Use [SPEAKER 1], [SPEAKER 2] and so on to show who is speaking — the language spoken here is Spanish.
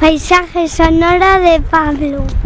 [SPEAKER 1] Paisaje sonoro de Pablo.